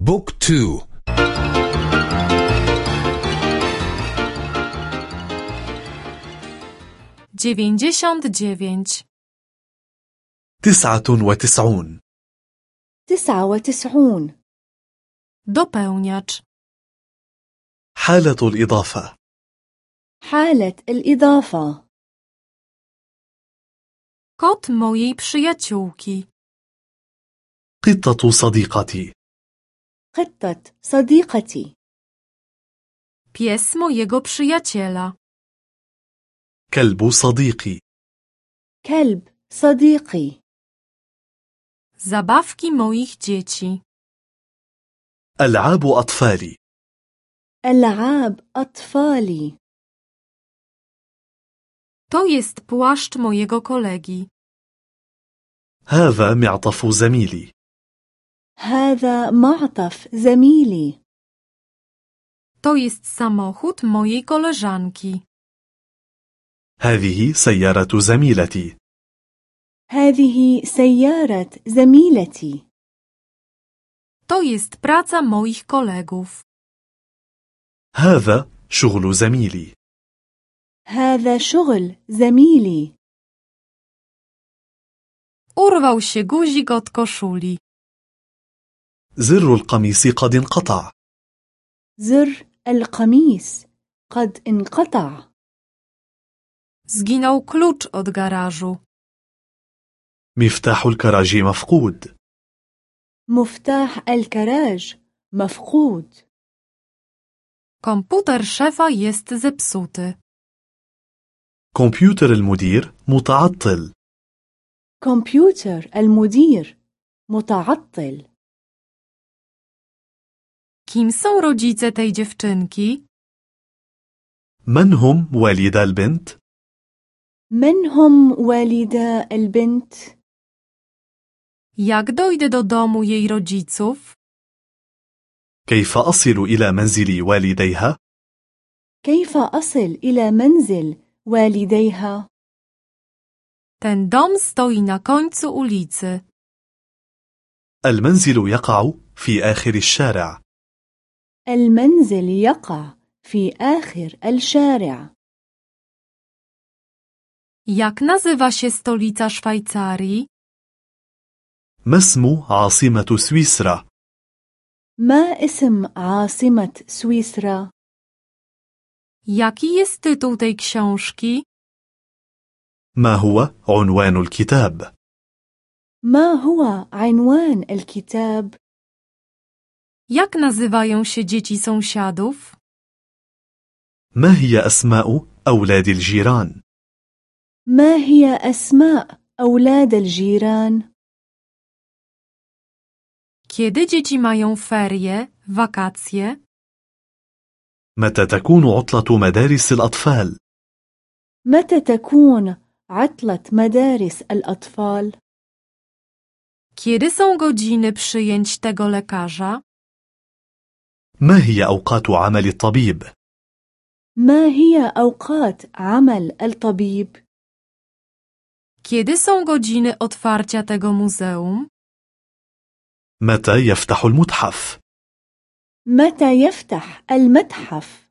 بوك تو. dziewięćdziesiąt dziewięć, تسعة وتسعون. تسعة وتسعون. Dopełniacz, حالة الإضافة. حالة الإضافة. Kot mojej przyjaciółki, قطة صديقتي. قطة صديقتي pies mojego przyjaciela, كلب صديقي كلب صديقي zabawki moich dzieci, ألعاب أطفالي ألعاب أطفالي to jest płaszcz mojego kolegi, هذا معطف زميلي هذا معطف زميلي to jest samochód mojej koleżanki, هذه سيارة زميلتي هذه سيارة زميلتي to jest praca moich kolegów, هذا شغل زميلي هذا شغل زميلي urwał się guzik od koszuli, زر القميص قد انقطع. زر القميص قد انقطع. Zginął klucz od garażu, مفتاح الكراج مفقود. مفتاح الكراج مفقود. Komputer szefa jest zepsuty. كمبيوتر المدير متعطل. كمبيوتر المدير متعطل. Kim są rodzice tej dziewczynki? من هم والدا البنت؟ من هم والدا البنت؟ Jak dojdę do domu jej rodziców? كيف أصل إلى منزل والديها؟ كيف أصل إلى منزل والديها؟ Ten dom stoi na końcu ulicy. المنزل يقع في آخر الشارع المنزل يقع في آخر الشارع Jak nazywa się stolica Szwajcarii? ما اسم عاصمة سويسرا؟ ما اسم عاصمة سويسرا؟ Jaki jest tytuł tej książki? ما هو عنوان الكتاب؟ ما هو عنوان الكتاب؟ Jak nazywają się dzieci sąsiadów? ما هي أسماء أولاد الجيران؟ ما هي أسماء أولاد الجيران؟ Kiedy dzieci mają ferie, wakacje? متى تكون عطلة مدارس الأطفال؟ متى تكون عطلة مدارس الأطفال؟ Kiedy są godziny przyjęć tego lekarza? ما هي أوقات عمل الطبيب؟ ما هي أوقات عمل الطبيب؟ Kiedy są godziny otwarcia tego muzeum? متى يفتح المتحف؟ متى يفتح المتحف؟